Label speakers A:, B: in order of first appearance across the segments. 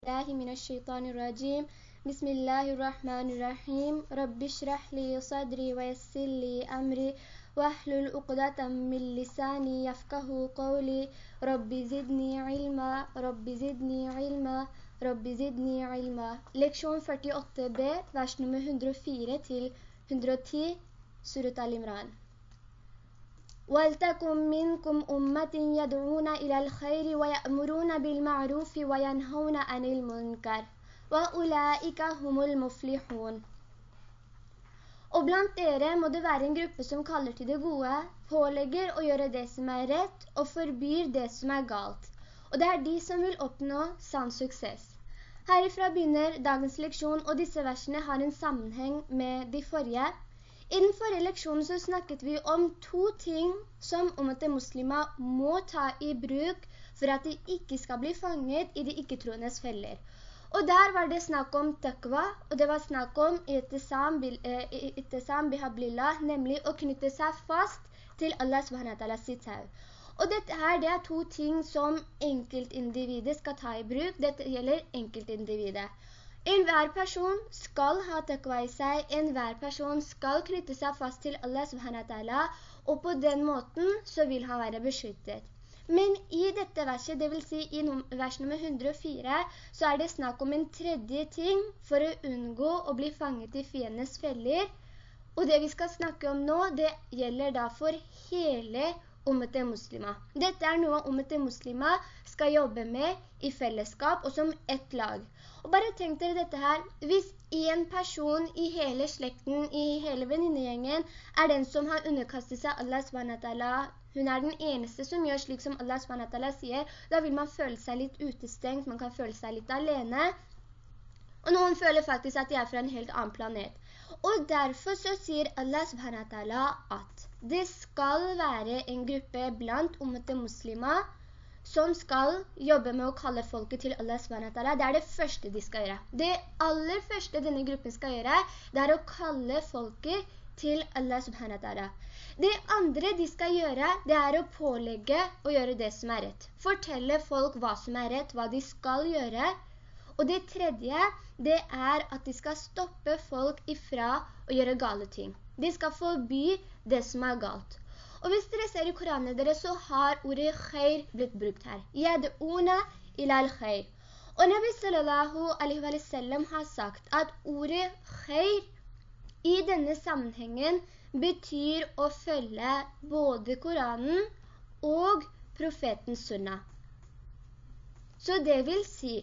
A: الله من الشيطان الرجيم. بسم الله الرحمن الرحيم. رب اشرح لي صدري ويسر لي أمري. واحلل عقدة من لساني يفقه قولي. رب زدني علما. رب زدني علما. رب زدني علما. Leksjon 48b, vers nummer 104 til 110, Surat al-Imran. وَلْتَكُمْ مِنْكُمْ أُمَّةٍ يَدْعُونَ إِلَى الْخَيْرِ وَيَأْمُرُونَ بِالْمَعْرُوفِ وَيَنْهَوْنَ عَنِ الْمُنْكَرِ وَأُولَئِكَ هُمُ الْمُفْلِحُونَ Og blant dere må det være en gruppe som kaller til det gode, pålegger å gjøre det som er rett, og forbyr det som er galt. Og det er de som vil oppnå sann suksess. Herifra begynner dagens leksjon, og disse versene har en sammenheng med de forrige. i den forrige så snakket vi om to ting som om at muslimer må ta i bruk for at de ikke skal bli fanget i de ikke-troendes feller. Og der var det snakk om takva, og det var snakk om ittesam bihablillah, nemlig å knytte seg fast til Allah subhanahu sitt tau. Og dette her, det er to ting som enkeltindividet skal ta i bruk. Dette gjelder enkeltindividet. En hver person skal ha takva i seg, en hver person skal knytte seg fast til Allah subhanahu og på den måten så vil han være beskyttet. Men i dette verset, det vil si i vers nummer 104, så er det snakk om en tredje ting for å unngå å bli fanget i fiendenes feller. Og det vi skal snakke om nå, det gjelder da for hele ummete muslima. Dette er noe ummete muslima skal jobbe med i fellesskap og som ett lag. Og bare tenk dere dette her, hvis en person i hele slekten, i hele venninnegjengen, er den som har underkastet seg Allah SWT, hun er den eneste som gjør slik som Allah SWT sier, da vil man føle seg litt utestengt, man kan føle seg litt alene, og noen føler faktisk at de er fra en helt annen planet. Og derfor så sier Allah SWT at det skal være en gruppe blant ummete muslimer som skal jobbe med å kalle folket til Allah SWT. Det er det første de skal gjøre. Det aller første denne gruppen skal gjøre, det er å kalle folket til Allah SWT. Det andre de skal gjøre, det er å pålegge å gjøre det som er rett. Fortelle folk hva som er rett, hva de skal gjøre. Og det tredje, det er at de skal stoppe folk ifra å gjøre gale ting. De skal forby det som er galt. Og hvis dere ser i Koranen dere, så har ordet khair blitt brukt her. Yad'una ilal khair. Og Nabi sallallahu alaihi wa sallam har sagt at ordet khair i denne sammenhengen betyr å følge både Koranen og profetens sunna. Så det vil si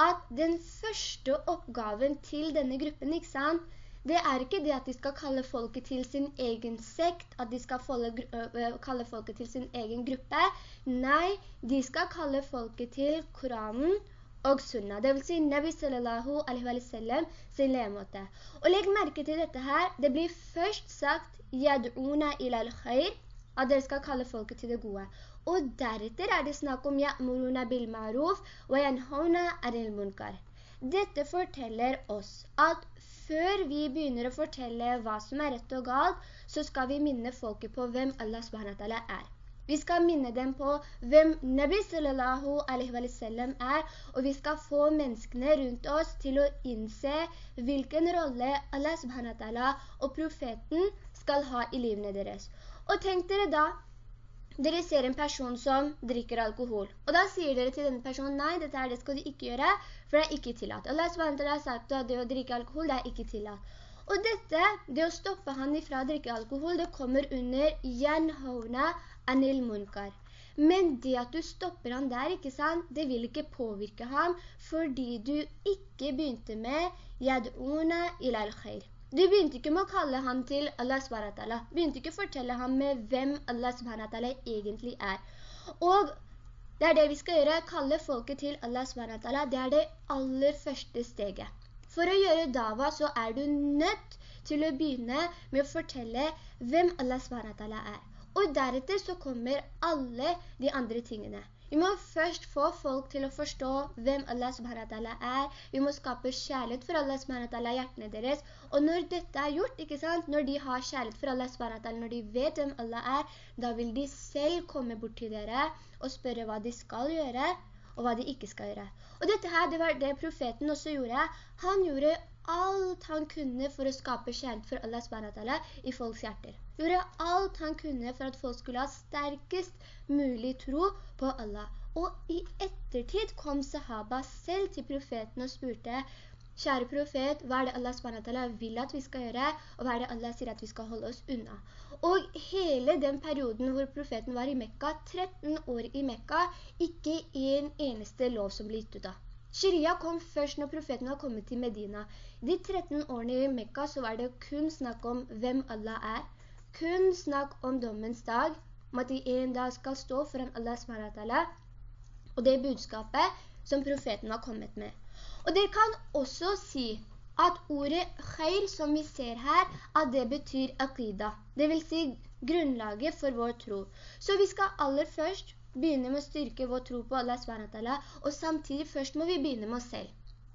A: at den første oppgaven til denne gruppen, ikke sant? Det er ikke det at de skal kalle folket til sin egen sekt, at de skal kalle folket til sin egen gruppe. Nei, de skal kalle folket til Koranen og Sunna. Det vil si Nabi sallallahu alaihi wa sallam sin levemåte. Og legg merke til dette her. Det blir først sagt «Yad'una ilal khair», at dere skal kalle folket til det gode. Og deretter er det snakk om «Ya'muruna bil ma'ruf» og «Yanhauna anil munkar». Dette forteller oss at før vi begynner å fortelle hva som er rett og galt, så skal vi minne folket på hvem Allah SWT er. Vi skal minne dem på hvem Nabi sallallahu alaihi wa sallam er, og vi skal få menneskene rundt oss til å innse hvilken rolle Allah SWT og profeten skal ha i livene deres. Og tenk dere da, dere ser en person som drikker alkohol. Og da sier dere til denne personen, nei, dette her, det skal du ikke gjøre, for det er ikke tillatt. Allah SWT har sagt at det å drikke alkohol, det er ikke tillatt. Og dette, det å stoppe han ifra å drikke alkohol, det kommer under «Yanhauna anil munkar». Men det at du stopper han der, ikke sant, det vil ikke påvirke ham, fordi du ikke begynte med «Yad'una ilal khair». Du begynte ikke med å kalle ham til Allah SWT. Begynte ikke å fortelle ham med hvem Allah SWT egentlig er. Og det er det vi skal gjøre, kalle folket til Allah SWT. Det er det aller første steget. For å gjøre dava så er du nødt til å begynne med å fortelle hvem Allah SWT er. Og deretter så kommer alle de andre tingene. Vi må først få folk til å forstå hvem Allah subhanahu er. Vi må skape kjærlighet for Allah subhanahu i hjertene deres. Og når dette er gjort, ikke sant? Når de har kjærlighet for Allah subhanahu når de vet hvem Allah er, da vil de selv komme bort til dere og spørre hva de skal gjøre. og hva de ikke skal gjøre. Og dette her, det var det profeten også gjorde. Han gjorde alt han kunne for å skape kjærlighet for Allah SWT i folks hjerter. Gjorde alt han kunne for at folk skulle ha sterkest mulig tro på Allah. Og i ettertid kom sahaba selv til profeten og spurte Kjære profet, hva er det Allah SWT vil at vi skal gjøre, og hva er det Allah sier at vi skal holde oss unna? Og hele den perioden hvor profeten var i Mekka, 13 år i Mekka, ikke en eneste lov som ble gitt ut av. Sharia kom først når profeten var kommet til Medina. De 13 årene i Mekka så var det kun snakk om hvem Allah er. Kun snakk om dommens dag, om at de en dag skal stå foran Allah SWT, og det budskapet som profeten har kommet med. Og det kan også si at ordet khair som vi ser her, at det betyr akida. Det vil si grunnlaget for vår tro. Så vi skal aller først begynne med å styrke vår tro på Allah SWT, og samtidig først må vi begynne med oss selv.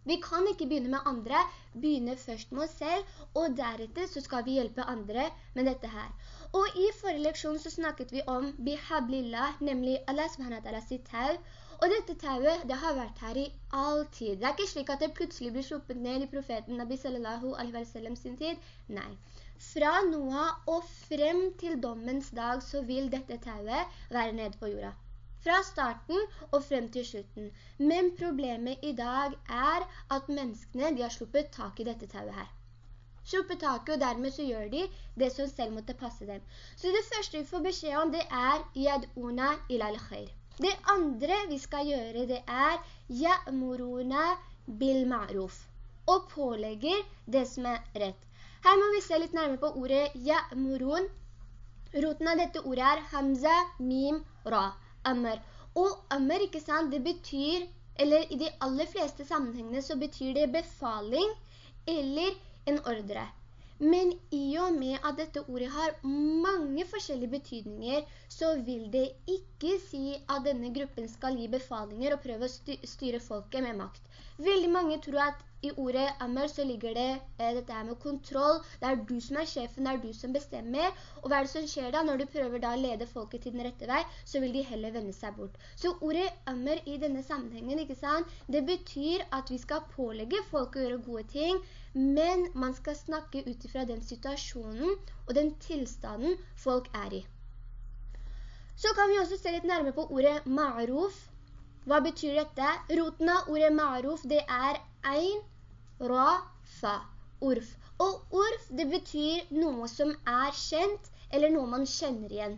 A: Vi kan ikke begynne med andre, begynne først med oss selv, og deretter så skal vi hjelpe andre med dette her. Og i forrige leksjon så snakket vi om bihablillah, nemlig Allah SWT sitt tau, og dette tauet, det har vært her i all tid. Det er ikke slik at det plutselig blir sluppet ned i profeten Nabi sallallahu alaihi wa sallam sin tid. Nei. Fra Noah og frem til dommens dag så vil dette tauet være nede på jorda. Fra starten og frem til slutten. Men problemet i dag er at menneskene de har sluppet tak i dette tauet her. Sluppet taket, og dermed så gjør de det som selv måtte passe dem. Så det første vi får beskjed om, det er «Yad'una ilal khair». Det andre vi skal gjøre, det er «Ya'muruna bil ma'ruf» og pålegger det som er rett. Her må vi se litt nærmere på ordet «Ya'murun». Roten av dette ordet er «Hamza, mim, ra», «amr». Og «amr», ikke sant, det betyr, eller i de aller fleste sammenhengene så betyr det befaling eller en ordre. Men i og med at dette ordet har mange forskjellige betydninger, så vil det ikke si at denne gruppen skal gi befalinger og prøve å styre folket med makt. Veldig mange tror at i ordet Amr så ligger det eh, dette med kontroll. Det er du som er sjefen, det er du som bestemmer. Og hva er det som skjer da? Når du prøver da å lede folket til den rette vei, så vil de heller vende seg bort. Så ordet Amr i denne sammenhengen, ikke sant? Det betyr at vi skal pålegge folk å gjøre gode ting, men man skal snakke ut fra den situasjonen og den tilstanden folk er i. Så kan vi også se litt nærmere på ordet ma'ruf, hva betyr dette? Roten av ordet ma'ruf, det er ein, ra, fa, urf. Og urf, det betyr noe som er kjent, eller noe man kjenner igjen.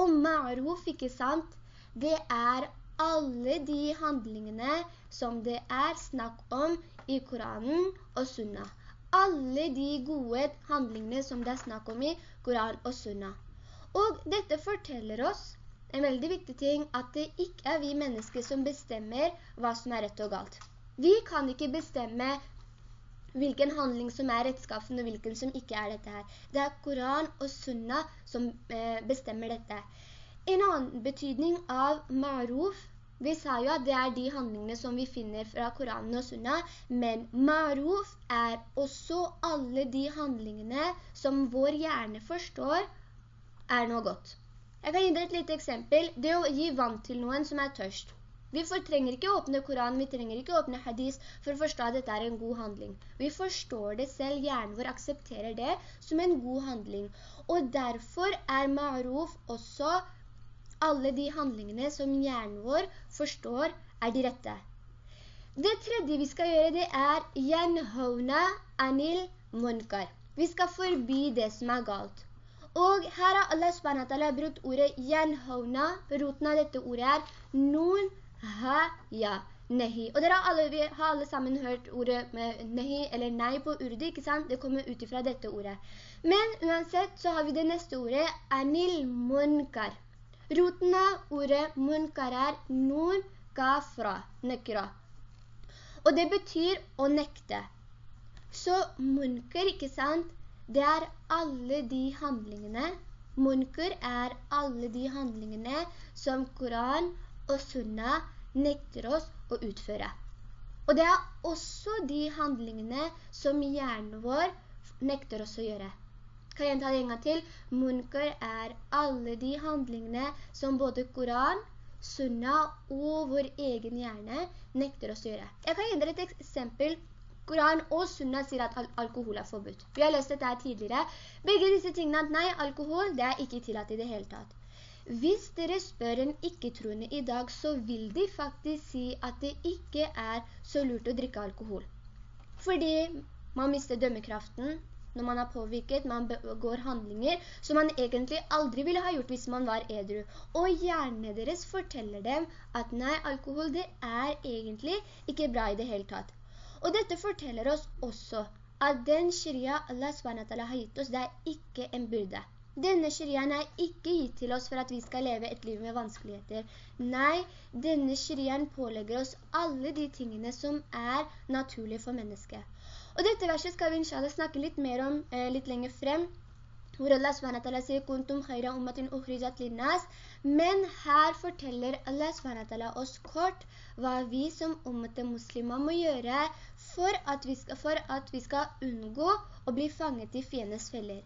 A: Og ma'ruf, ikke sant? Det er alle de handlingene som det er snakk om i Koranen og Sunna. Alle de gode handlingene som det er snakk om i Koran og Sunna. Og dette forteller oss en veldig viktig ting at det ikke er vi mennesker som bestemmer hva som er rett og galt. Vi kan ikke bestemme hvilken handling som er rettskaffen og hvilken som ikke er dette her. Det er Koran og Sunna som eh, bestemmer dette. En annen betydning av maruf, vi sa jo at det er de handlingene som vi finner fra Koranen og Sunna, men maruf er også alle de handlingene som vår hjerne forstår er noe godt. Jeg kan gi dere et lite eksempel. Det å gi vann til noen som er tørst. Vi trenger ikke åpne Koran, vi trenger ikke åpne hadis for å forstå at dette er en god handling. Vi forstår det selv, hjernen vår aksepterer det som en god handling. Og derfor er ma'ruf også alle de handlingene som hjernen vår forstår er de rette. Det tredje vi skal gjøre det er «Yanhovna anil munkar». Vi skal forbi det som er galt. Og her har Allah SWT brukt ordet «yanhovna». Roten av dette ordet er «nun ha ja». Nehi. Og dere har alle, har alle sammen hørt ordet med nehi eller nei på urdi, ikke sant? Det kommer ut fra dette ordet. Men uansett så har vi det neste ordet, anil munkar. Roten av ordet munkar er nun gafra, nekra. Og det betyr å nekte. Så munkar, ikke sant? Det er alle de handlingene, munker er alle de handlingene som Koran og Sunna nekter oss å utføre. Og det er også de handlingene som hjernen vår nekter oss å gjøre. Kan jeg ta det en gang til? Munker er alle de handlingene som både Koran, sunna og vår egen hjerne nekter oss å gjøre. Jeg kan gi et eksempel. Koran og sunna sier at al alkohol er forbudt. Vi har løst dette tidligere. Begge disse tingene at nei, alkohol, det er ikke tillatt i det hele tatt. Hvis dere spør en ikke-troende i dag, så vil de faktisk si at det ikke er så lurt å drikke alkohol. Fordi man mister dømmekraften, når man er påvirket, man går handlinger som man egentlig aldri ville ha gjort hvis man var edru. Og hjernen deres forteller dem at nei, alkohol det er egentlig ikke bra i det hele tatt. Og dette forteller oss også at den sharia Allah SWT har gitt oss, det er ikke en byrde. Denne shariaen er ikke gitt til oss for at vi skal leve et liv med vanskeligheter. Nei, denne shariaen pålegger oss alle de tingene som er naturlige for mennesket. Og dette verset skal vi inshallah snakke litt mer om eh, litt lenger frem, hvor Allah SWT sier «Kuntum khayra ummatin ukhrijat linnas», men her forteller Allah SWT oss kort hva vi som ommete muslimer må gjøre for at, skal, for at vi skal unngå å bli fanget i fiendes feller.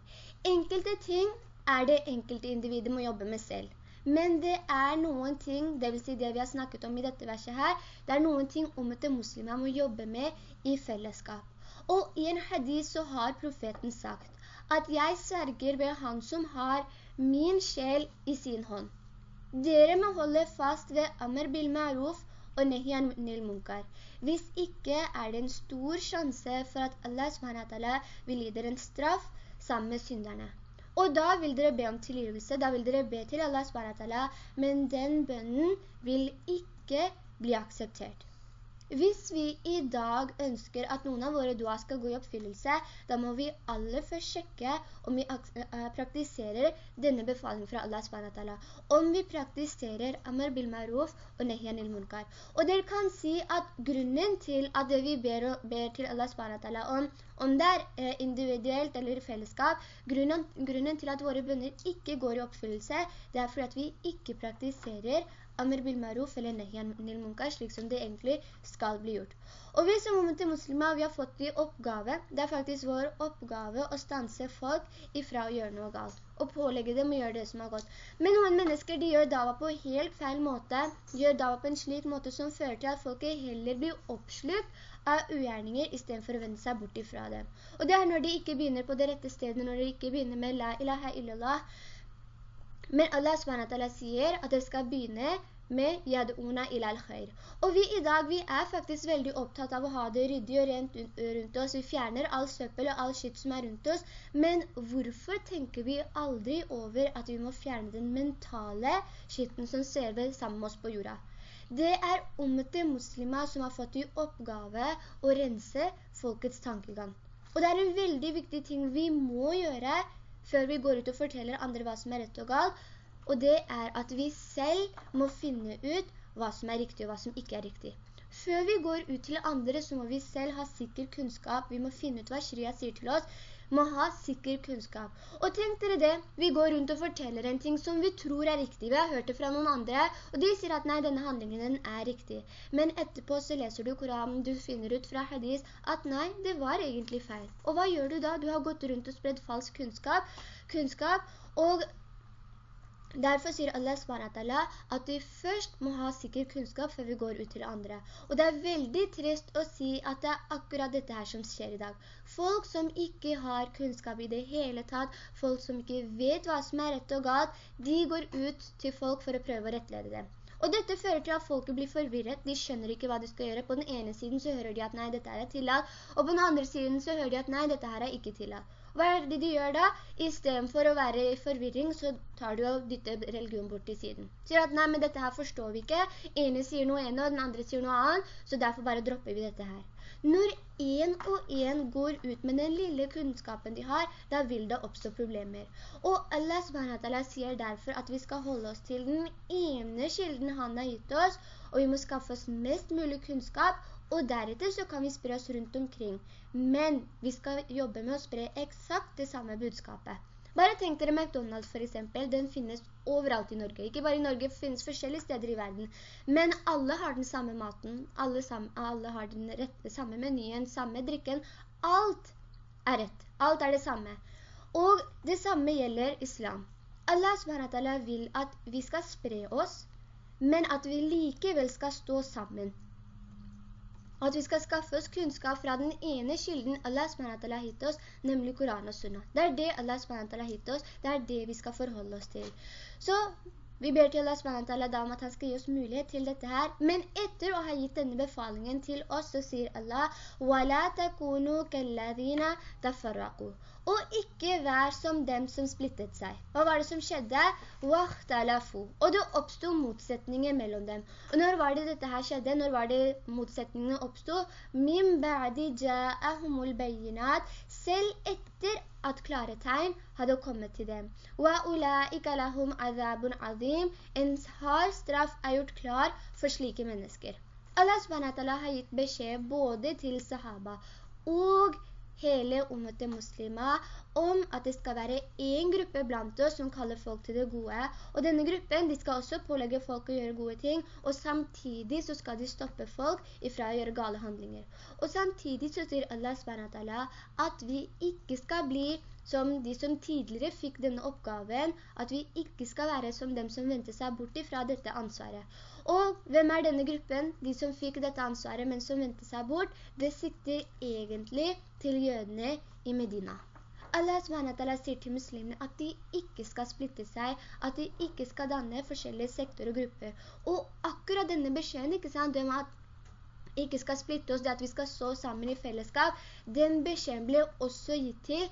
A: Enkelte ting er det enkelte individet må jobbe med selv. Men det er noen ting, det vil si det vi har snakket om i dette verset her, det er noen ting ommete muslimer må jobbe med i fellesskap. Og i en hadith så har profeten sagt at jeg sverger ved han som har min sjel i sin hånd. Dere må holde fast ved Amr bil Ma'ruf og Nehyan nil Munkar. Hvis ikke er det en stor sjanse for at Allah SWT vil gi dere en straff sammen med synderne. Og da vil dere be om tilgivelse, da vil dere be til Allah SWT, men den bønnen vil ikke bli akseptert. Hvis vi i dag ønsker at noen av våre dua skal gå i oppfyllelse, da må vi alle først sjekke om vi eh, praktiserer denne befalingen fra Allah SWT. Om vi praktiserer Amar bil Maruf og Nehyan il Munkar. Og dere kan si at grunnen til at det vi ber, ber til Allah SWT om, om det er eh, individuelt eller fellesskap, grunnen, grunnen til at våre bønner ikke går i oppfyllelse, det er fordi at vi ikke praktiserer amr bil maruf eller nehyan nil munkar, slik som det egentlig skal bli gjort. Og vi som til muslimer, vi har fått i oppgave, det er faktisk vår oppgave å stanse folk ifra å gjøre noe galt, og pålegge dem å gjøre det som er godt. Men noen mennesker, de gjør dava på helt feil måte, gjør dava på en slik måte som fører til at folket heller blir oppslukt av ugjerninger i stedet for å vende seg bort ifra dem. Og det er når de ikke begynner på det rette stedet, når de ikke begynner med la ilaha illallah, men Allah SWT sier at det skal begynne med yad'una ilal khair. Og vi i dag, vi er faktisk veldig opptatt av å ha det ryddig og rent rundt oss. Vi fjerner all søppel og all skitt som er rundt oss. Men hvorfor tenker vi aldri over at vi må fjerne den mentale skitten som ser det sammen med oss på jorda? Det er omte muslimer som har fått i oppgave å rense folkets tankegang. Og det er en veldig viktig ting vi må gjøre før vi går ut og forteller andre hva som er rett og galt, og det er at vi selv må finne ut hva som er riktig og hva som ikke er riktig. Før vi går ut til andre, så må vi selv ha sikker kunnskap. Vi må finne ut hva Shria sier til oss må ha sikker kunnskap. Og tenk dere det, vi går rundt og forteller en ting som vi tror er riktig. Vi har hørt det fra noen andre, og de sier at nei, denne handlingen den er riktig. Men etterpå så leser du Koranen, du finner ut fra hadis at nei, det var egentlig feil. Og hva gjør du da? Du har gått rundt og spredt falsk kunnskap, kunnskap og Derfor sier Allah at vi først må ha sikker kunnskap før vi går ut til andre. Og det er veldig trist å si at det er akkurat dette her som skjer i dag. Folk som ikke har kunnskap i det hele tatt, folk som ikke vet hva som er rett og galt, de går ut til folk for å prøve å rettlede dem. Og dette fører til at folket blir forvirret, de skjønner ikke hva de skal gjøre. På den ene siden så hører de at nei, dette her er tillatt, og på den andre siden så hører de at nei, dette her er ikke tillatt. Hva er det de gjør da? I stedet for å være i forvirring, så tar du og dytter religion bort til siden. Sier at, nei, men dette her forstår vi ikke. Ene sier noe ene, og den andre sier noe annet, så derfor bare dropper vi dette her. Når en og en går ut med den lille kunnskapen de har, da vil det oppstå problemer. Og Allah SWT sier derfor at vi skal holde oss til den ene kilden han har gitt oss, og vi må skaffe oss mest mulig kunnskap, og deretter så kan vi spre oss rundt omkring. Men vi skal jobbe med å spre eksakt det samme budskapet. Bare tenk dere McDonald's for eksempel, den finnes overalt i Norge. Ikke bare i Norge, finnes forskjellige steder i verden. Men alle har den samme maten, alle, sammen, alle har den rette, samme menyen, samme drikken. Alt er rett, alt er det samme. Og det samme gjelder islam. Allah SWT vil at vi skal spre oss men at vi likevel skal stå sammen. At vi skal skaffe oss kunnskap fra den ene kilden Allah SWT har gitt oss, nemlig Koran og Sunnah. Det er det Allah SWT har gitt oss, det er det vi skal forholde oss til. Så vi ber til Allah SWT om at han skal gi oss mulighet til dette her. Men etter å ha gitt denne befalingen til oss, så sier Allah «Wala takunu kalladina tafarraku» og ikke vær som dem som splittet seg. Hva var det som skjedde? Og det oppstod motsetninger mellom dem. Og når var det dette her skjedde? Når var det motsetningene oppstod? Min ba'di ja'ahumul bayinat. Selv etter at klare tegn hadde kommet til dem. Wa ula'ika lahum azabun azim. En hard straff er gjort klar for slike mennesker. Allah SWT har gitt beskjed både til sahaba og hele ummete muslimer om at det skal være en gruppe blant oss som kaller folk til det gode. Og denne gruppen, de skal også pålegge folk å gjøre gode ting, og samtidig så skal de stoppe folk ifra å gjøre gale handlinger. Og samtidig så sier Allah at vi ikke skal bli som de som tidligere fikk denne oppgaven, at vi ikke skal være som dem som venter seg bort ifra dette ansvaret. Og hvem er denne gruppen? De som fikk dette ansvaret, men som ventet seg bort, det sikter egentlig til jødene i Medina. Allah SWT sier til muslimene at de ikke skal splitte seg, at de ikke skal danne forskjellige sektorer og grupper. Og akkurat denne beskjeden, ikke sant, det med at ikke skal splitte oss, det at vi skal så sammen i fellesskap, den beskjeden ble også gitt til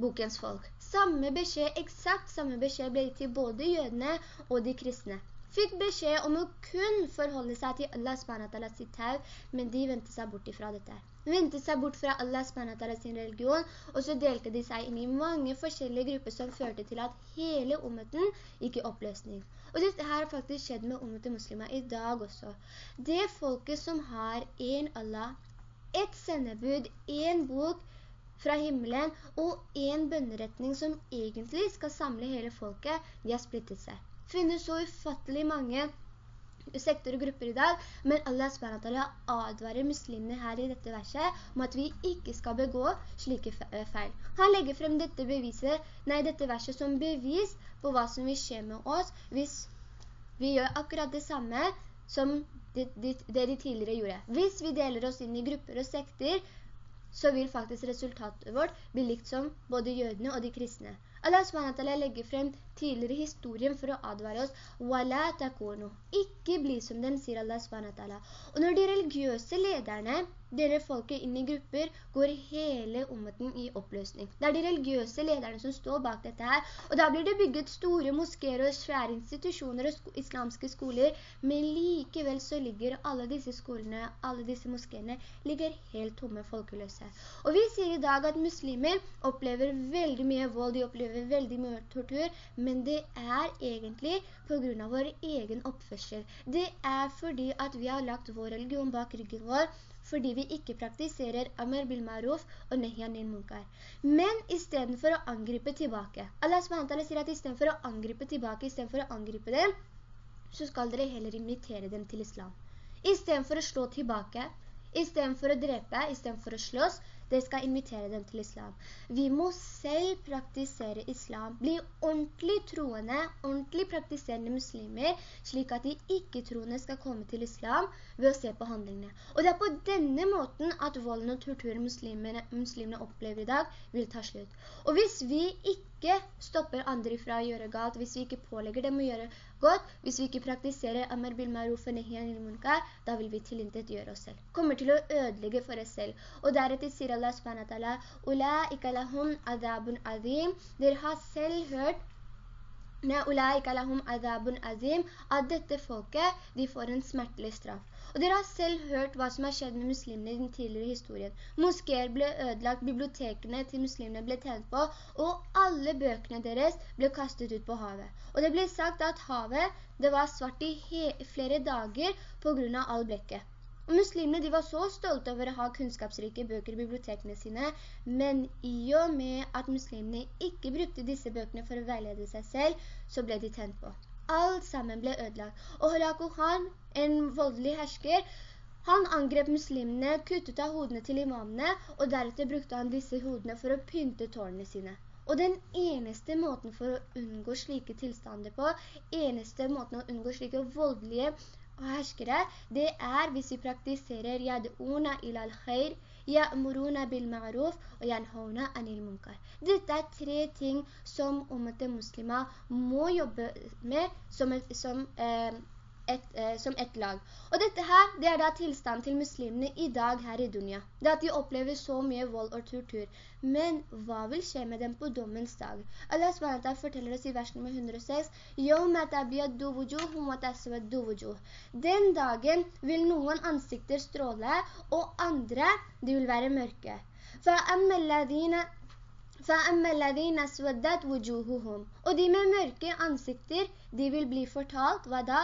A: bokens folk. Samme beskjed, eksakt samme beskjed ble gitt til både jødene og de kristne. Fikk beskjed om å kun forholde seg til Allah SWT sitt tau, men de ventet seg bort ifra dette. Ventet seg bort fra Allah SWT sin religion, og så delte de seg inn i mange forskjellige grupper som førte til at hele omheten gikk i oppløsning. Og dette her har faktisk skjedd med ummete muslimer i dag også. Det folket som har en Allah, et sendebud, en bok, fra himmelen, og en bønneretning som egentlig skal samle hele folket, de har splittet seg. Finnes så ufattelig mange sektorer og grupper i dag, men Allah SWT advarer muslimene her i dette verset om at vi ikke skal begå slike eh, feil. Han legger frem dette, beviset, nei, dette verset som bevis på hva som vil skje med oss hvis vi gjør akkurat det samme som det, det, de tidligere gjorde. Hvis vi deler oss inn i grupper og sekter, så vil faktisk resultatet vårt bli likt som både jødene og de kristne. Allah SWT legger frem tidligere historien for å advare oss «Wala takunu» Ikke bli som dem, sier Allah SWT. Og når de religiøse lederne, dere folket inn i grupper, går hele ummeten i oppløsning. Det er de religiøse lederne som står bak dette her, og da blir det bygget store moskéer og svære institusjoner og islamske skoler, men likevel så ligger alle disse skolene, alle disse moskéene, ligger helt tomme folkeløse. Og vi sier i dag at muslimer opplever veldig mye vold, de opplever veldig mye tortur, men det er egentlig på grunn av vår egen oppførsel. Det er fordi at vi har lagt vår religion bak ryggen vår, fordi vi ikke praktiserer Amr bil Maruf og Nehyan il Munkar. Men i stedet for å angripe tilbake, Allah SWT sier at i stedet for å angripe tilbake, i stedet for å angripe dem, så skal dere heller invitere dem til islam. I stedet for å slå tilbake, i stedet for å drepe, i stedet for å slåss, det skal invitere dem til islam. Vi må selv praktisere islam, bli ordentlig troende, ordentlig praktiserende muslimer, slik at de ikke-troende skal komme til islam ved å se på handlingene. Og det er på denne måten at volden og torturen muslimene, muslimene opplever i dag vil ta slutt. Og hvis vi ikke stopper andre fra å gjøre galt, hvis vi ikke pålegger dem å gjøre godt, hvis vi ikke praktiserer Amr bil Maruf og da vil vi tilintet gjøre oss selv. Kommer til å ødelegge for oss selv. Og deretter sier Allah subhanahu «Ulaika lahum adabun azim». Dere har selv hørt «Ulaika lahum adabun azim» at dette folket, de får en smertelig straff. Og dere har selv hørt hva som har skjedd med muslimene i den tidligere historien. Moskéer ble ødelagt, bibliotekene til muslimene ble tjent på, og alle bøkene deres ble kastet ut på havet. Og det ble sagt at havet, det var svart i flere dager på grunn av all blekket. Og muslimene de var så stolte over å ha kunnskapsrike bøker i bibliotekene sine, men i og med at muslimene ikke brukte disse bøkene for å veilede seg selv, så ble de tent på. Alt sammen ble ødelagt. Og Halaku Khan, en voldelig hersker, han angrep muslimene, kuttet av hodene til imamene, og deretter brukte han disse hodene for å pynte tårnene sine. Og den eneste måten for å unngå slike tilstander på, eneste måten å unngå slike voldelige herskere, det er hvis vi praktiserer «Yad'una ilal khair», «Ya'muruna bil ma'ruf» og «Yanhauna anil munkar». Dette er tre ting som ummete muslimer må jobbe med som, som eh, et, eh, som et lag. Og dette her, det er da tilstand til muslimene i dag her i dunya. Det at de opplever så mye vold og tortur. Men hva vil skje med dem på dommens dag? Allah SWT forteller oss i vers nummer 106 Den dagen vil noen ansikter stråle, og andre, de vil være mørke. فَأَمَّا الَّذِينَ og de med mørke ansikter, de vil bli fortalt, hva da?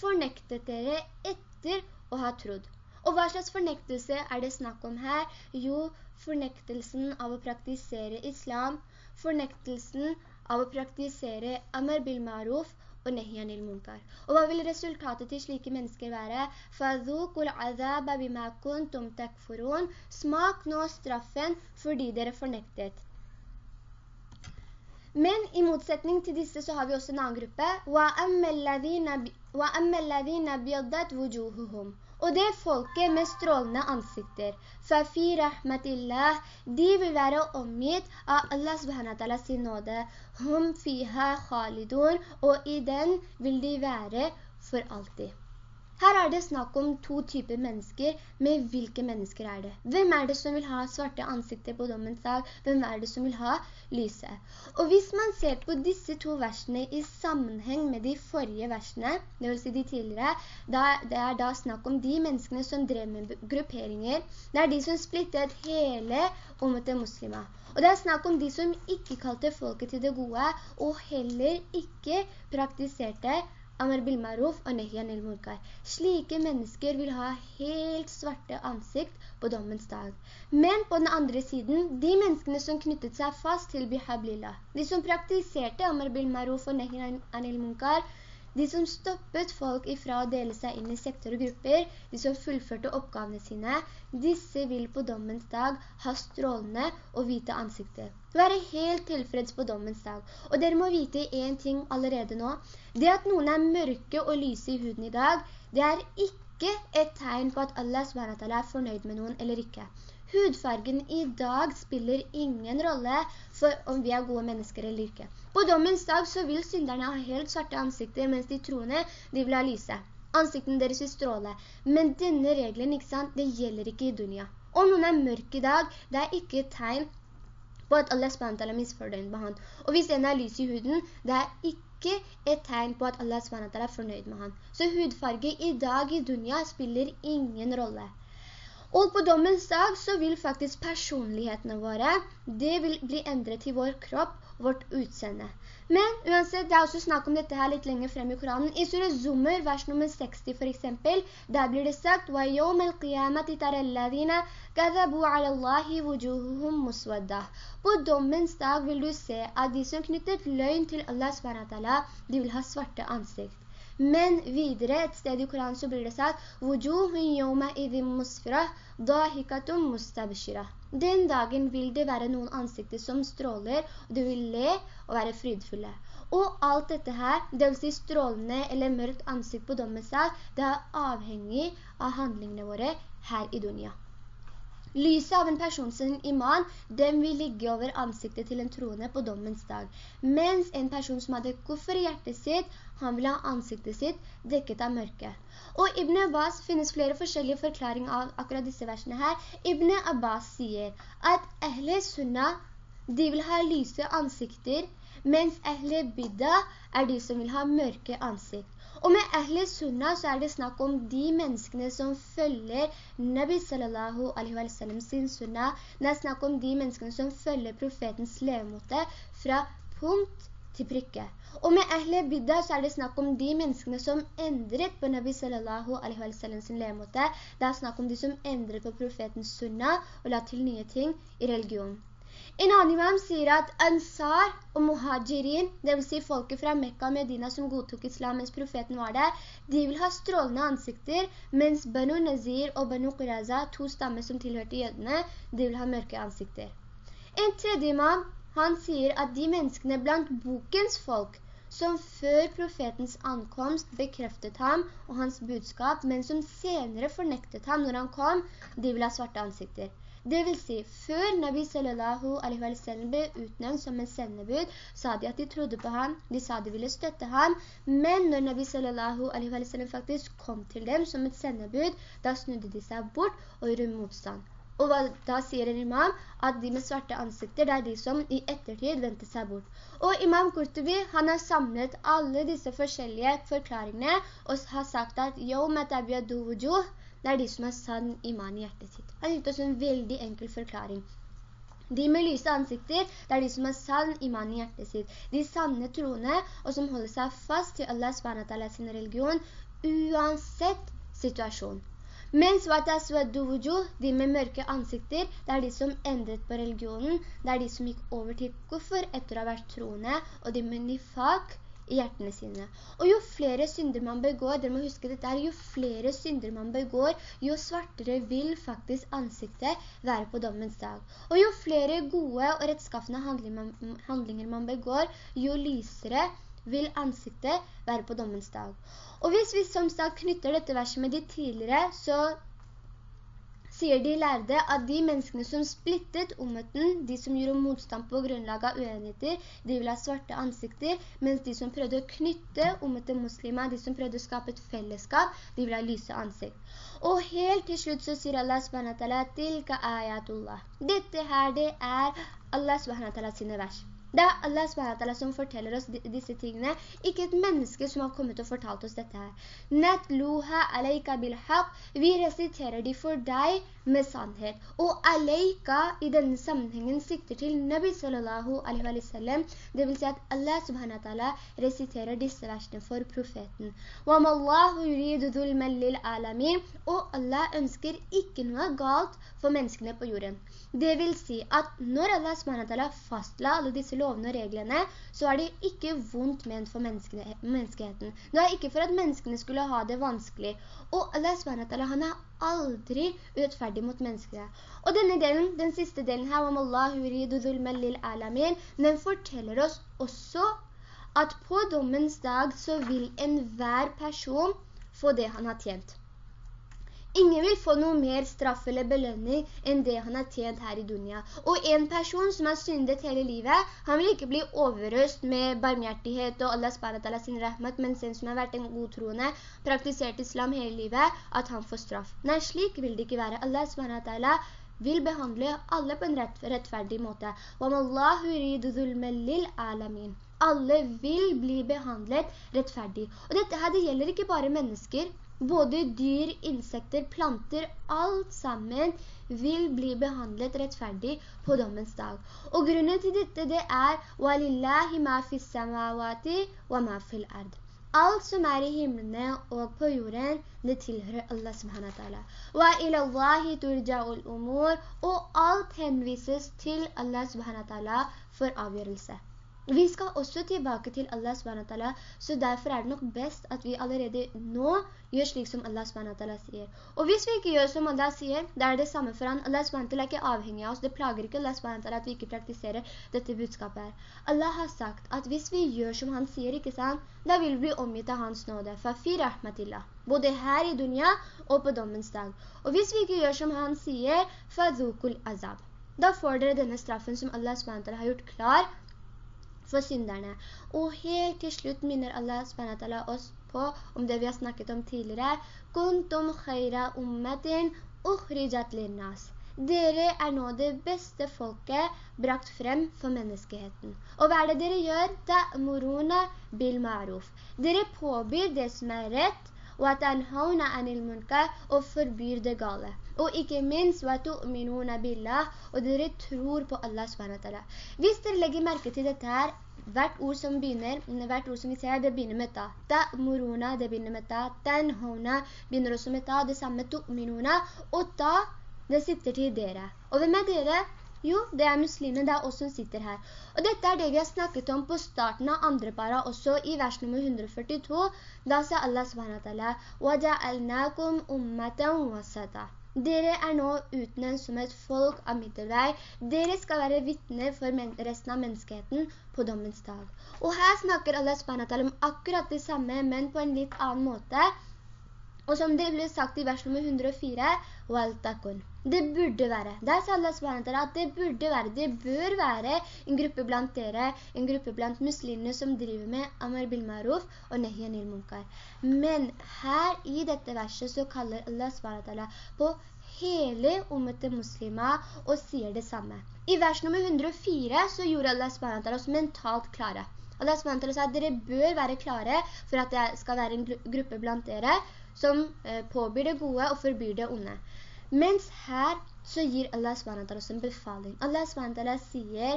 A: Fornektet dere etter å ha trodd. Og hva slags fornektelse er det snakk om her? Jo, fornektelsen av å praktisere islam, fornektelsen av å praktisere amar bil maruf og nehyan il munkar. Og hva vil resultatet til slike mennesker være? «Fadhukul azaba bima kuntum takfurun» Smak nå straffen fordi dere fornektet. Men i motsetning til disse så har vi også en annen gruppe. وَأَمَّا الَّذِينَ بِيَضَّتْ وُجُوهُهُمْ og det folket med strålende ansikter, Fafi rahmatillah, de vil være omgitt av Allah subhanahu sin nåde. Hum fiha khalidun, og i den vil de være for alltid. Her er det snakk om to typer mennesker, men hvilke mennesker er det? Hvem er det som vil ha svarte ansikter på dommens dag? Hvem er det som vil ha lyse? Og hvis man ser på disse to versene i sammenheng med de forrige versene, det vil si de tidligere, da, det er da snakk om de menneskene som drev med grupperinger. Det er de som splittet hele omete muslimer. Og det er snakk om de som ikke kalte folket til det gode, og heller ikke praktiserte Amar bil maruf og nehyan il munkar. Slike mennesker vil ha helt svarte ansikt på dommens dag. Men på den andre siden, de menneskene som knyttet seg fast til bihablillah, de som praktiserte Amr bil maruf og nehyan il munkar, de som stoppet folk ifra å dele seg inn i sektor og grupper, de som fullførte oppgavene sine, disse vil på dommens dag ha strålende og hvite ansikter. Være helt tilfreds på dommens dag. Og dere må vite en ting allerede nå. Det at noen er mørke og lyse i huden i dag, det er ikke et tegn på at Allah er fornøyd med noen eller ikke. Hudfargen i dag spiller ingen rolle for om vi er gode mennesker eller ikke. På dommens dag så vil synderne ha helt svarte ansikter, mens de troende, de vil ha lyse. Ansikten deres vil stråle. Men denne regelen, ikke sant, det gjelder ikke i dunia. Om noen er mørk i dag, det er ikke et tegn på at Allah SWT er misfornøyd med han. Og hvis en er lys i huden, det er ikke et tegn på at Allah SWT er fornøyd med han. Så hudfarge i dag i dunia spiller ingen rolle. Og på dommens dag så vil faktisk personlighetene våre, det vil bli endret til vår kropp, vårt utseende. Men uansett, det er også snakk om dette her litt lenger frem i Koranen. I Surah Zummer, vers nummer 60 for eksempel, der blir det sagt وَيَوْمَ الْقِيَامَةِ تَرَ الَّذِينَ كَذَبُوا عَلَى اللَّهِ وُجُوهُهُمْ مُسْوَدَّ På dommens dag vil du se at de som knyttet løgn til Allah SWT, de vil ha svarte ansikt. Men videre et sted i Koranen så blir det sagt. Den dagen vil det være noen ansikter som stråler, og du vil le og være frydfulle. Og alt dette her, det vil si strålende eller mørkt ansikt på dommesag, det er avhengig av handlingene våre her i dunia. Lyset av en person sin iman, den vil ligge over ansiktet til en troende på dommens dag. Mens en person som hadde koffer i hjertet sitt, han vil ha ansiktet sitt dekket av mørke. Og Ibn Abbas finnes flere forskjellige forklaringer av akkurat disse versene her. Ibn Abbas sier at ehle Sunna, de vil ha lyse ansikter, mens ehle Bidda er de som vil ha mørke ansikt. Og med Ahle Sunna så er det snakk om de menneskene som følger Nabi sallallahu alaihi wa sallam sin sunna. Det er snakk om de menneskene som følger profetens levemåte fra punkt til prikke. Og med Ahle Bidda så er det snakk om de menneskene som endret på Nabi sallallahu alaihi wa sallam sin levemåte. Det er snakk om de som endret på profetens sunna og la til nye ting i religionen. En annen imam sier at Ansar og Muhajirin, det vil si folket fra Mekka og Medina som godtok islam mens profeten var der, de vil ha strålende ansikter, mens Banu Nazir og Banu Quraza, to stammer som tilhørte jødene, de vil ha mørke ansikter. En tredje imam, han sier at de menneskene blant bokens folk, som før profetens ankomst bekreftet ham og hans budskap, men som senere fornektet ham når han kom, de vil ha svarte ansikter. Det vil si, før Nabi sallallahu alaihi wa sallam ble utnevnt som en sendebud, sa de at de trodde på ham, de sa de ville støtte ham, men når Nabi sallallahu alaihi wa sallam faktisk kom til dem som et sendebud, da snudde de seg bort og gjorde motstand. Og da sier en imam at de med svarte ansikter, det er de som i ettertid vendte seg bort. Og imam Qurtubi, han har samlet alle disse forskjellige forklaringene og har sagt at «Yawma tabiadu wujuh», det er de som har sann iman i hjertet sitt. Han gitt oss en veldig enkel forklaring. De med lyse ansikter, det er de som har sann iman i hjertet sitt. De sanne troende, og som holder seg fast til Allah SWT sin religion, uansett situasjon. Mens de med mørke ansikter, det er de som endret på religionen, det er de som gikk over til kuffer etter å ha vært troende, og de med nifak, i hjertene sine. Og jo flere synder man begår, dere må huske dette her, jo flere synder man begår, jo svartere vil faktisk ansiktet være på dommens dag. Og jo flere gode og rettskaffende handlinger man begår, jo lysere vil ansiktet være på dommens dag. Og hvis vi som sagt knytter dette verset med de tidligere, så sier de lærde at de menneskene som splittet ummeten, de som gjorde motstand på grunnlag av uenigheter, de ville ha svarte ansikter, mens de som prøvde å knytte ummeten muslimer, de som prøvde å skape et fellesskap, de ville ha lyse ansikt. Og helt til slutt så sier Allah subhanahu tilka ayatullah. Dette her, det er Allah subhanahu sine vers. Det er Allah SWT som forteller oss disse tingene, ikke et menneske som har kommet og fortalt oss dette her. Netluha aleika bilhaq, vi resiterer de for deg med sannhet. Og aleika i denne sammenhengen sikter til Nabi sallallahu alaihi wa sallam, det vil si at Allah subhanahu wa ta'ala resiterer disse versene for profeten. Og Allah ønsker ikke noe galt for menneskene på jorden. Det vil si at når Allah subhanahu fastla alle disse lovene og reglene, så er det ikke vondt ment for menneskeheten. Det er ikke for at menneskene skulle ha det vanskelig. Og Allah SWT, han er aldri urettferdig mot menneskene. Og denne delen, den siste delen her, om Allah uridu zulmen lil alamin, den forteller oss også at på dommens dag så vil enhver person få det han har tjent. Ingen vil få noe mer straff eller belønning enn det han har tjent her i dunia. Og en person som har syndet hele livet, han vil ikke bli overrøst med barmhjertighet og Allah SWT sin rahmat, mens en som har vært en god troende, praktisert islam hele livet, at han får straff. Nei, slik vil det ikke være. Allah SWT vil behandle alle på en rett, rettferdig måte. Alle vil bli behandlet rettferdig. Og dette her, det gjelder ikke bare mennesker, både dyr, insekter, planter, alt sammen vil bli behandlet rettferdig på dommens dag. Og grunnen til dette det er «Walillahi ma fis samawati wa ma fil ard». Alt som er i himmelene og på jorden, det tilhører Allah subhanahu wa ta'ala. «Wa ilallahi turja'ul umur», og alt henvises til Allah subhanahu wa ta'ala for avgjørelse. Vi skal også tilbake til Allah SWT, så derfor er det nok best at vi allerede nå gjør slik som Allah SWT sier. Og hvis vi ikke gjør som Allah sier, da er det samme for han. Allah SWT er ikke avhengig av oss. Det plager ikke Allah SWT at vi ikke praktiserer dette budskapet her. Allah har sagt at hvis vi gjør som han sier, ikke sant, da vil vi bli omgitt av hans nåde. Fafi rahmatillah. Både her i dunya og på dommens dag. Og hvis vi ikke gjør som han sier, fadhukul azab. Da får dere denne straffen som Allah SWT har gjort klar for synderne. Og helt til slutt minner Allah SWT oss på om det vi har snakket om tidligere. «Kuntum khaira ummatin uhrijat linnas». Dere er nå det beste folket brakt frem for menneskeheten. Og hva er det dere gjør? «Ta'muruna bil ma'ruf». Dere påbyr det som er rett, og at anhauna anil munkar, og forbyr det gale. Og ikke minst, og dere tror på Allah SWT. Hvis dere legger merke til dette her, hvert ord som begynner, hvert ord som vi ser, det begynner med ta. Ta'muruna, det begynner med ta. Tanhona begynner også med ta. Det samme tu'minuna. Og ta, det sitter til dere. Og hvem er dere? Jo, det er muslimene, det er oss som sitter her. Og dette er det vi har snakket om på starten av andre para, også i vers nummer 142. Da sa Allah SWT, وَجَعَلْنَاكُمْ أُمَّةً وَسَطًا dere er nå utnevnt som et folk av middelvei. Dere skal være vittner for resten av menneskeheten på dommens dag. Og her snakker Allah SWT om akkurat det samme, men på en litt annen måte. Og som det ble sagt i vers nummer 104, «Waltakun». det burde være. Der sa Allah SWT at det burde være, det bør være en gruppe blant dere, en gruppe blant muslimene som driver med Amar bil Maruf og Nehi Anil Munkar. Men her i dette verset så kaller Allah SWT på hele ummete muslimer og sier det samme. I vers nummer 104 så gjorde Allah SWT oss mentalt klare. Allah SWT sa at dere bør være klare for at det skal være en gruppe blant dere som eh, påbyr det gode og forbyr det onde. Mens her så gir Allah SWT oss en befaling. Allah SWT sier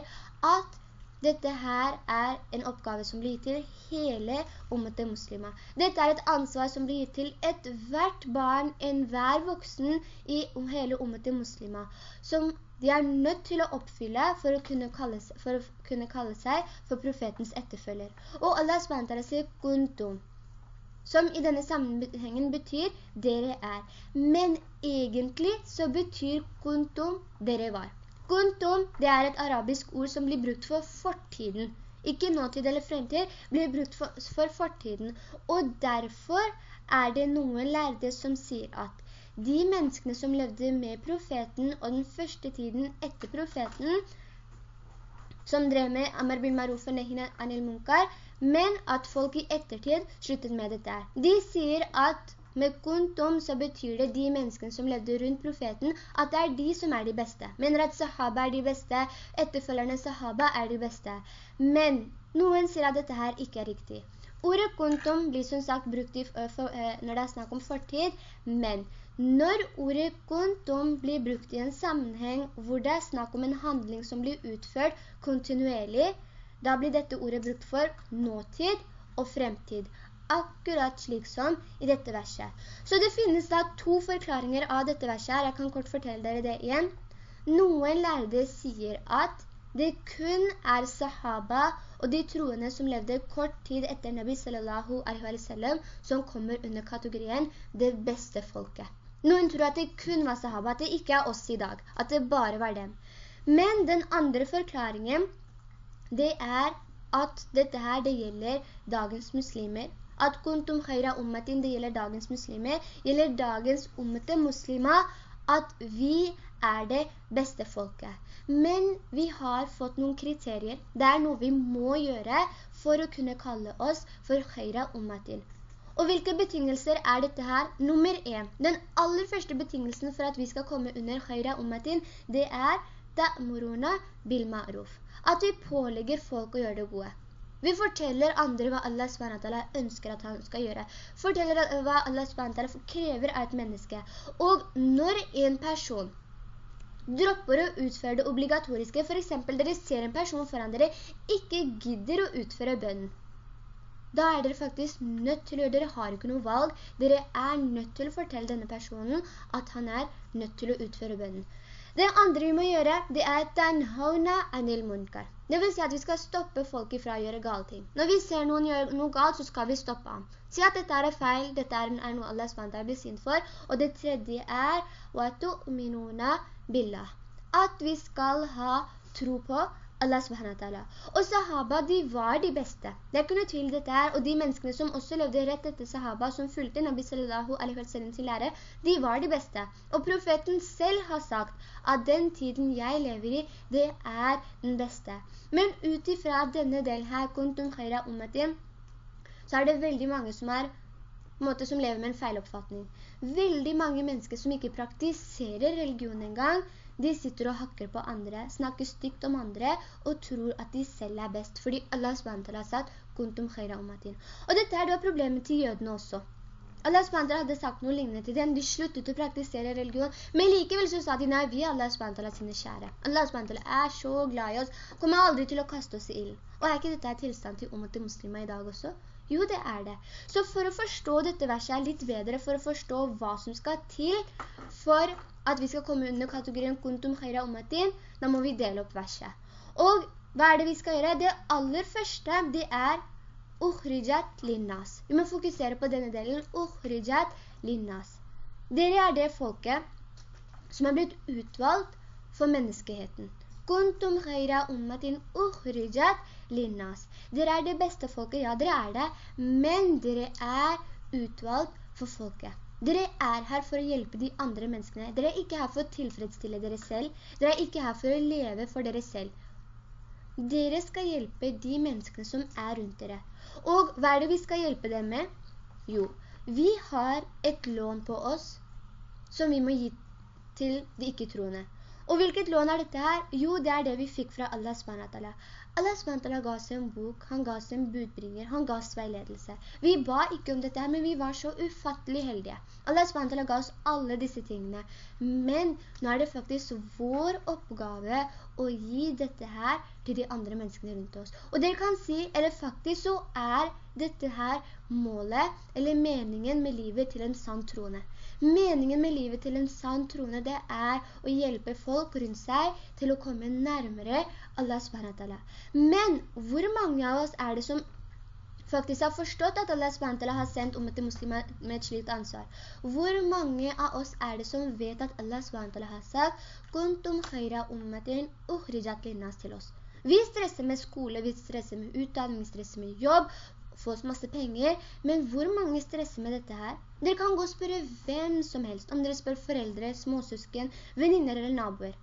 A: at dette her er en oppgave som blir gitt til hele ummete muslimer. Dette er et ansvar som blir gitt til et hvert barn, en hver voksen i hele ummete muslimer, som de er nødt til å oppfylle for å kunne kalle, for kunne kalle seg for profetens etterfølger. Og Allah SWT sier «Kuntum» som i denne sammenhengen betyr «dere er». Men egentlig så betyr «kuntum» «dere var». «Kuntum» det er et arabisk ord som blir brukt for fortiden. Ikke nåtid eller fremtid, blir brukt for, for fortiden. Og derfor er det noen lærde som sier at de menneskene som levde med profeten og den første tiden etter profeten, som drev med Amar bin Maruf og Nehina Anil Munkar, men at folk i ettertid sluttet med dette. De sier at med kuntum så betyr det de menneskene som levde rundt profeten, at det er de som er de beste. Mener at sahaba er de beste, etterfølgerne sahaba er de beste. Men noen sier at dette her ikke er riktig. Ordet kuntum blir som sagt brukt i, for, når det er snakk om fortid, men når ordet kuntum blir brukt i en sammenheng hvor det er snakk om en handling som blir utført kontinuerlig, da blir dette ordet brukt for nåtid og fremtid. Akkurat slik som i dette verset. Så det finnes da to forklaringer av dette verset her. Jeg kan kort fortelle dere det igjen. Noen lærde sier at det kun er sahaba og de troende som levde kort tid etter Nabi sallallahu alaihi wa sallam som kommer under kategorien det beste folket. Noen tror at det kun var sahaba, at det ikke er oss i dag, at det bare var dem. Men den andre forklaringen det er at dette her, det gjelder dagens muslimer. At kuntum khaira ummatin, det gjelder dagens muslimer, gjelder dagens ummete muslimer, at vi er det beste folket. Men vi har fått noen kriterier. Det er noe vi må gjøre for å kunne kalle oss for khaira ummatin. Og hvilke betingelser er dette her? Nummer 1. Den aller første betingelsen for at vi skal komme under khaira ummatin, det er ta'muruna bil ma'ruf at vi pålegger folk å gjøre det gode. Vi forteller andre hva Allah SWT ønsker at han skal gjøre. Forteller hva Allah SWT krever av et menneske. Og når en person dropper å utføre det obligatoriske, for eksempel dere ser en person foran dere, ikke gidder å utføre bønnen. Da er dere faktisk nødt til å gjøre, dere har ikke noe valg, dere er nødt til å fortelle denne personen at han er nødt til å utføre bønnen. Det andre vi må gjøre, det er «tanhauna anil munkar». Det vil si at vi skal stoppe folk fra å gjøre gale ting. Når vi ser noen gjøre noe galt, så skal vi stoppe ham. Si at dette er feil, dette er noe Allah SWT blir sint for. Og det tredje er «watu'minuna billah». At vi skal ha tro på Allah subhanahu Og sahaba, de var de beste. Det er ikke noe tvil dette her, og de menneskene som også levde rett etter sahaba, som fulgte Nabi sallallahu alaihi wa sallam sin lære, de var de beste. Og profeten selv har sagt at den tiden jeg lever i, det er den beste. Men utifra denne delen her, kuntum khaira ummatin, så er det veldig mange som er måte som lever med en feiloppfatning. Veldig mange mennesker som ikke praktiserer religion engang, de sitter og hakker på andre, snakker stygt om andre, og tror at de selv er best, fordi Allah SWT har sagt, «Kuntum khaira ummatin». Og dette er da problemet til jødene også. Allah SWT hadde sagt noe lignende til dem, de sluttet å praktisere religion, men likevel så sa de, nei, vi er Allah SWT sine kjære. Allah SWT er så glad i oss, kommer aldri til å kaste oss i ild». Og er ikke dette tilstand til umat til muslimer i dag også? Jo, det er det. Så for å forstå dette verset litt bedre, for å forstå hva som skal til for at vi skal komme under kategorien kuntum khaira ummatin, da må vi dele opp verset. Og hva er det vi skal gjøre? Det aller første, det er uhrijat linnas. Vi må fokusere på denne delen, uhrijat linnas. Dere er det folket som er blitt utvalgt for menneskeheten. Kuntum khaira ummatin ukhrijat linnas. Dere er det beste folket, ja dere er det, men dere er utvalgt for folket. Dere er her for å hjelpe de andre menneskene. Dere er ikke her for å tilfredsstille dere selv. Dere er ikke her for å leve for dere selv. Dere skal hjelpe de menneskene som er rundt dere. Og hva er det vi skal hjelpe dem med? Jo, vi har et lån på oss som vi må gi til de ikke-troende. Og hvilket lån er dette her? Jo, det er det vi fikk fra Allah SWT. Allah SWT ga oss en bok, han ga oss en budbringer, han ga oss veiledelse. Vi ba ikke om dette her, men vi var så ufattelig heldige. Allah SWT ga oss alle disse tingene. Men nå er det faktisk vår oppgave å gi dette her til de andre menneskene rundt oss. Og dere kan si, eller faktisk så er dette her målet, eller meningen med livet til en sann troende. Meningen med livet til en sann troende, det er å hjelpe folk rundt seg til å komme nærmere Allah SWT. Men hvor mange av oss er det som faktisk har forstått at Allah SWT har sendt om til muslimer med et slikt ansvar. Hvor mange av oss er det som vet at Allah SWT har sagt «Kuntum khaira ummatin uhrijat linnas» til oss. Vi stresser med skole, vi stresser med utdanning, vi stresser med jobb, få oss masse penger, men hvor mange stresser med dette her? Dere kan gå og spørre hvem som helst, om dere spør foreldre, småsøsken, venninner eller naboer.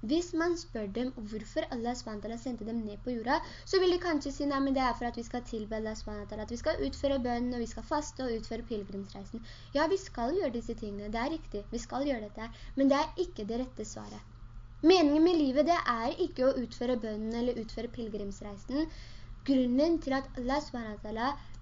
A: Hvis man spør dem hvorfor Allah SWT sendte dem ned på jorda, så vil de kanskje si, nei, det er for at vi skal tilbe Allah SWT, at vi skal utføre bønnen, og vi skal faste og utføre pilgrimsreisen. Ja, vi skal gjøre disse tingene, det er riktig, vi skal gjøre dette, men det er ikke det rette svaret. Meningen med livet, det er ikke å utføre bønnen eller utføre pilgrimsreisen, Grunnen til at Allah SWT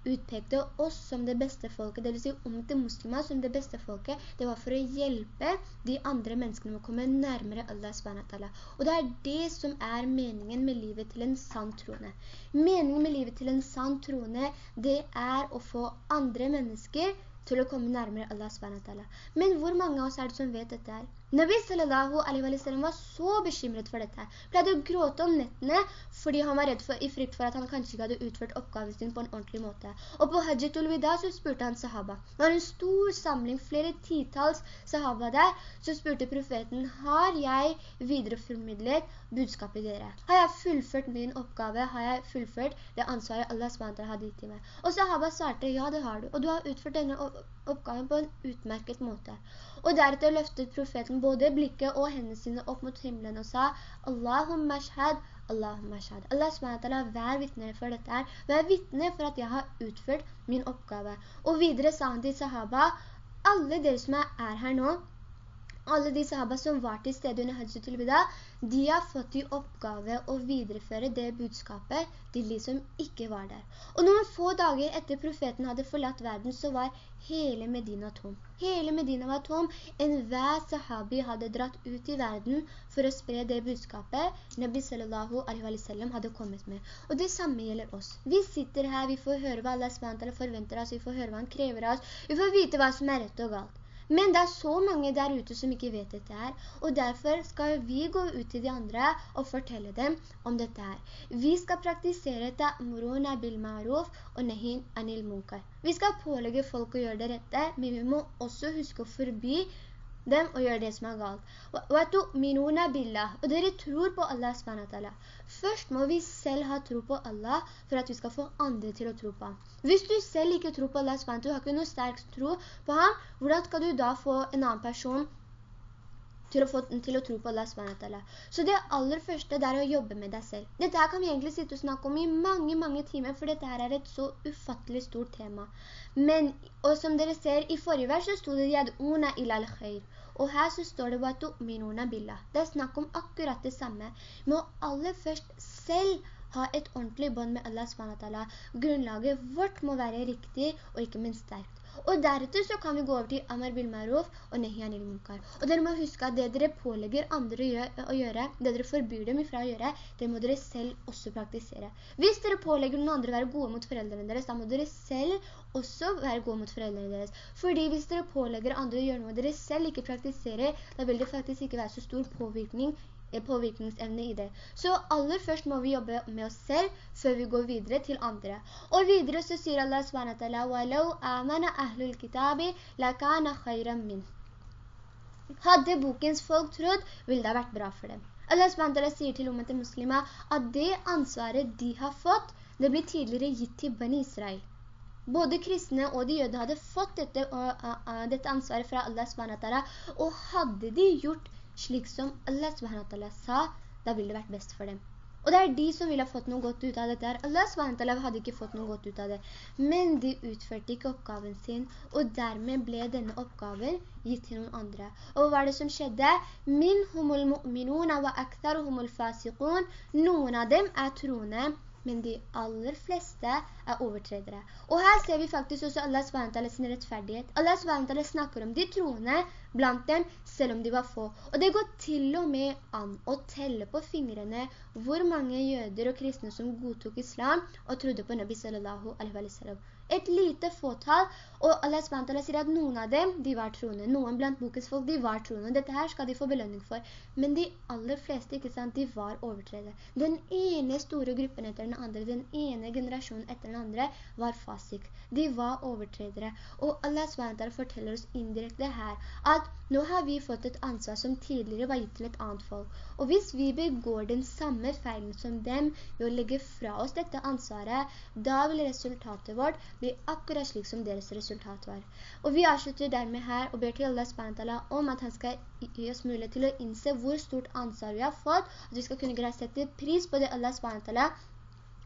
A: utpekte oss som det beste folket, det vil si om til muslimer som det beste folket, det var for å hjelpe de andre menneskene med å komme nærmere Allah SWT. Og det er det som er meningen med livet til en sann troende. Meningen med livet til en sann troende, det er å få andre mennesker til å komme nærmere Allah SWT. Men hvor mange av oss er det som vet dette her? Nabi sallallahu alaihi wa sallam var så bekymret for dette. Pleide å gråte om nettene fordi han var redd for, i frykt for at han kanskje ikke hadde utført oppgaven sin på en ordentlig måte. Og på Hajjatul Wida så spurte han sahaba. Det var en stor samling, flere titals sahaba der, så spurte profeten, har jeg videreformidlet budskapet dere? Har jeg fullført min oppgave? Har jeg fullført det ansvaret Allah SWT hadde gitt til meg? Og sahaba svarte, ja det har du, og du har utført denne oppgaven på en utmerket måte. Og deretter løftet profeten både blikket og hendene sine opp mot himmelen og sa Allahumma shahad, Allahumma shahad. Allah SWT, vær vittne for dette her. Vær vittne for at jeg har utført min oppgave. Og videre sa han til sahaba, alle dere som er her nå, alle de sahaba som var til stede under Hajjatul Wida, de har fått i oppgave å videreføre det budskapet til de som ikke var der. Og noen få dager etter profeten hadde forlatt verden, så var hele Medina tom. Hele Medina var tom. En hver sahabi hadde dratt ut i verden for å spre det budskapet Nabi sallallahu alaihi wa sallam hadde kommet med. Og det samme gjelder oss. Vi sitter her, vi får høre hva Allah forventer oss, vi får høre hva han krever oss, vi får vite hva som er rett og galt. Men det er så mange der ute som ikke vet dette her, og derfor skal vi gå ut til de andre og fortelle dem om dette her. Vi skal praktisere ta'muruna bil ma'ruf og nehin anil munkar. Vi skal pålegge folk å gjøre det rette, men vi må også huske å forby dem og gjøre det som er galt. Og dere tror på Allah SWT. Først må vi selv ha tro på Allah for at vi skal få andre til å tro på ham. Hvis du selv ikke tror på Allah SWT, du har ikke noe sterk tro på ham, hvordan skal du da få en annen person til å, få, til å tro på Allah SWT. Så det aller første er å jobbe med deg selv. Dette her kan vi egentlig sitte og snakke om i mange, mange timer, for dette her er et så ufattelig stort tema. Men, og som dere ser, i forrige vers så stod det «Yad'una ilal khair». Og her så står det bare minuna billah». Det er snakk om akkurat det samme. Men å aller først selv ha et ordentlig bånd med Allah SWT. Grunnlaget vårt må være riktig og ikke minst sterkt. Og deretter så kan vi gå over til Amar bil Maruf og Nehi Anil Munkar. Og dere må huske at det dere pålegger andre å gjøre, det dere forbyr dem ifra å gjøre, det må dere selv også praktisere. Hvis dere pålegger noen andre å være gode mot foreldrene deres, da må dere selv også være gode mot foreldrene deres. Fordi hvis dere pålegger andre å gjøre noe dere selv ikke praktiserer, da vil det faktisk ikke være så stor påvirkning påvirkningsevne i det. Så aller først må vi jobbe med oss selv før vi går videre til andre. Og videre så sier Allah SWT «Walau amana ahlul kitabi lakana khayran min». Hadde bokens folk trodd, ville det vært bra for dem. Allah SWT sier til ummet muslimer at det ansvaret de har fått, det blir tidligere gitt til Bani Israel. Både kristne og de jøde hadde fått dette, uh, uh, dette ansvaret fra Allah SWT, og hadde de gjort slik som Allah subhanahu sa, da ville det vært best for dem. Og det er de som ville fått noe godt ut av dette her. Allah subhanahu hadde ikke fått noe godt ut av det. Men de utførte ikke oppgaven sin, og dermed ble denne oppgaven gitt til noen andre. Og hva er det som skjedde? Min humul mu'minuna wa humul fasiqun. Noen av dem er troende, men de aller fleste er overtredere. Og her ser vi faktisk også Allah SWT sin rettferdighet. Allah SWT snakker om de troende blant dem, selv om de var få. Og det går til og med an å telle på fingrene hvor mange jøder og kristne som godtok islam og trodde på Nabi sallallahu alaihi wa sallam et lite fåtal, og Allah SWT sier at noen av dem, de var troende. Noen blant bokens folk, de var troende. Dette her skal de få belønning for. Men de aller fleste, ikke sant, de var overtredere. Den ene store gruppen etter den andre, den ene generasjonen etter den andre, var fasik. De var overtredere. Og Allah SWT forteller oss indirekte her, at nå har vi fått et ansvar som tidligere var gitt til et annet folk. Og hvis vi begår den samme feilen som dem, ved å legge fra oss dette ansvaret, da vil resultatet vårt bli akkurat slik som deres resultat var. Og vi avslutter dermed her og ber til Allah SWT om at han skal gi oss mulighet til å innse hvor stort ansvar vi har fått, at vi skal kunne sette pris på det Allah SWT,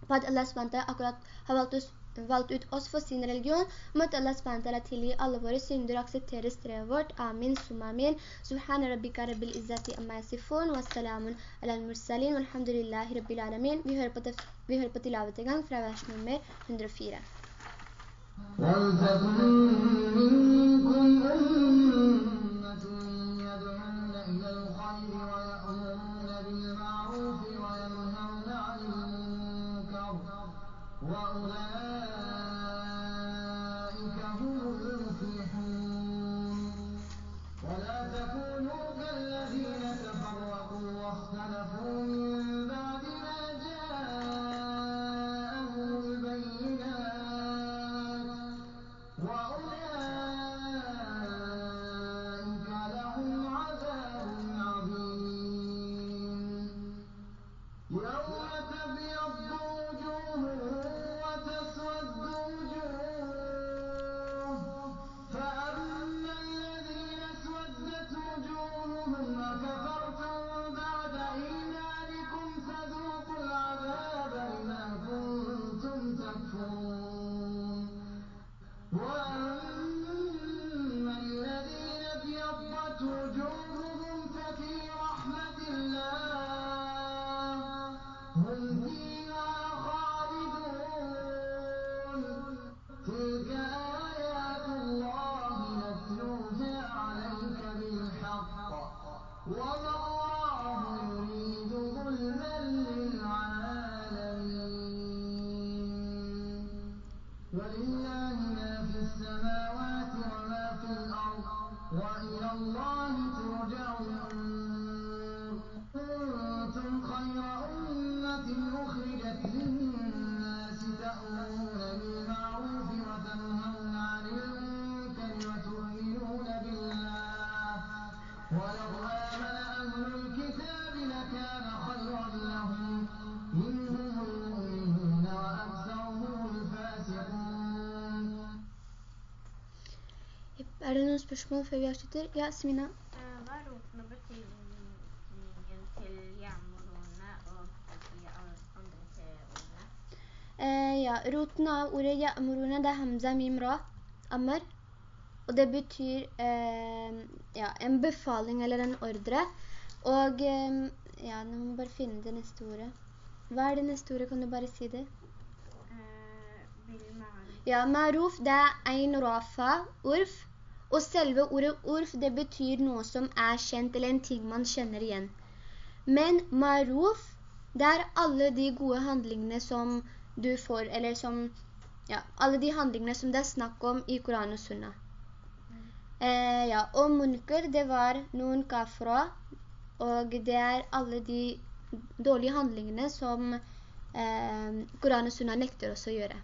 A: på at Allah SWT akkurat har valgt, oss, valgt ut oss for sin religion, måtte Allah SWT tilgi alle våre synder og akseptere strevet vårt. Amin, summa amin. Subhana rabbika rabbil izzati amma yasifun, wa salamun ala al-mursalin, walhamdulillahi rabbil alamin. Vi hører på, tilavet i gang fra vers nummer 104.
B: ولتكن منكم وإلى الله ترجع الأمور. كنتم خير أمة أخرجت للناس تأمرون
A: Er det noen spørsmål før vi avslutter? Ja, Smina.
C: Hva er roten og betydningen til jernmordene og de andre tre ordene?
A: Eh, ja, roten av ordet ya'muruna, det er hamza mim Ammer. Og det betyr eh, ja, en befaling eller en ordre. Og eh, ja, nå må vi bare finne det neste ordet. Hva er det neste ordet? Kan du bare si det?
C: Eh.
A: Ja, maruf det er ein rafa, urf. Og selve ordet urf det betyr noe som er kjent, eller en ting man kjenner igjen. Men maruf, det er alle de gode handlingene som du får, eller som, ja, alle de handlingene som det er snakk om i Koran og Sunna. Eh, ja, og munker, det var noen kafra, og det er alle de dårlige handlingene som eh, Koran og Sunna nekter oss å gjøre.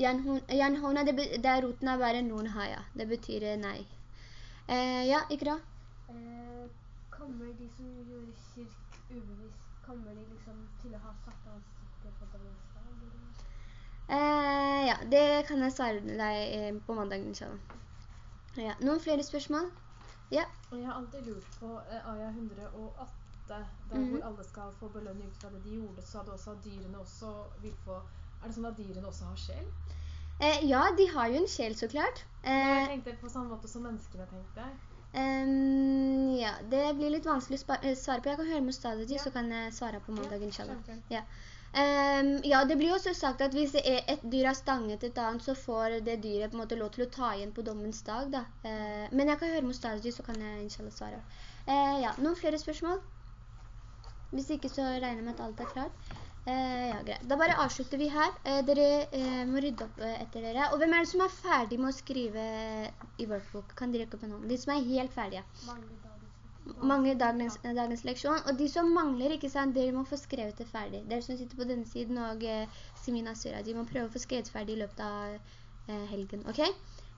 A: Janhona, det, det er roten av bare noen haja. Det betyr eh, nei. Eh, ja, Ikra?
D: Eh, kommer de som gjorde kirk ubevisst, kommer de liksom til å ha satt ansiktet på dagens?
A: Eh, ja, det kan jeg svare deg eh, på mandag, inshallah. Ja, noen flere spørsmål? Ja.
E: Jeg har alltid lurt på eh, Aya 108, der
A: Mhm.
E: hvor alle skal få belønning ut fra det de gjorde, så hadde også at dyrene også vil få Er det sånn at dyrene også har sjel?
A: Eh, ja, de har jo en sjel, så klart.
E: jeg
A: Eh,
E: tenkte på samme måte som menneskene tenkte.
A: Um, ja, det blir litt vanskelig å eh, svare på. Jeg kan høre med Ustadji,
E: Ja.
A: så kan jeg svare på mandag, inshallah. Ja. um, ja, det blir også sagt at hvis er et dyr har stanget et annet, så får det dyret på en måte lov til å ta igjen på dommens dag, da. Uh, men jeg kan høre med Ustadji, så kan jeg inshallah svare. Uh, ja, noen flere spørsmål? Hvis ikke så regner jeg med at alt er klart. Eh, ja, greit. Da bare avslutter vi her. Eh, dere eh, må rydde opp etter dere. Og hvem er det som er ferdig med å skrive i workbook? Kan dere rekap en hånd? De som er helt ferdige.
D: Mange
A: dagens, dagens, leksjon. Og de som mangler, ikke sant, dere må få skrevet det ferdig. Dere som sitter på denne siden og eh, Simina Sura, de må prøve å få skrevet ferdig i løpet av helgen, ok?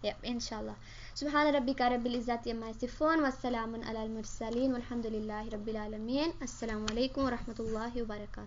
A: Ja, inshallah. Subhana rabbika rabbil izzati amma yasifun, wa salamun ala al-mursalin, walhamdulillahi rabbil alamin. Assalamu alaikum wa rahmatullahi wa barakatuh.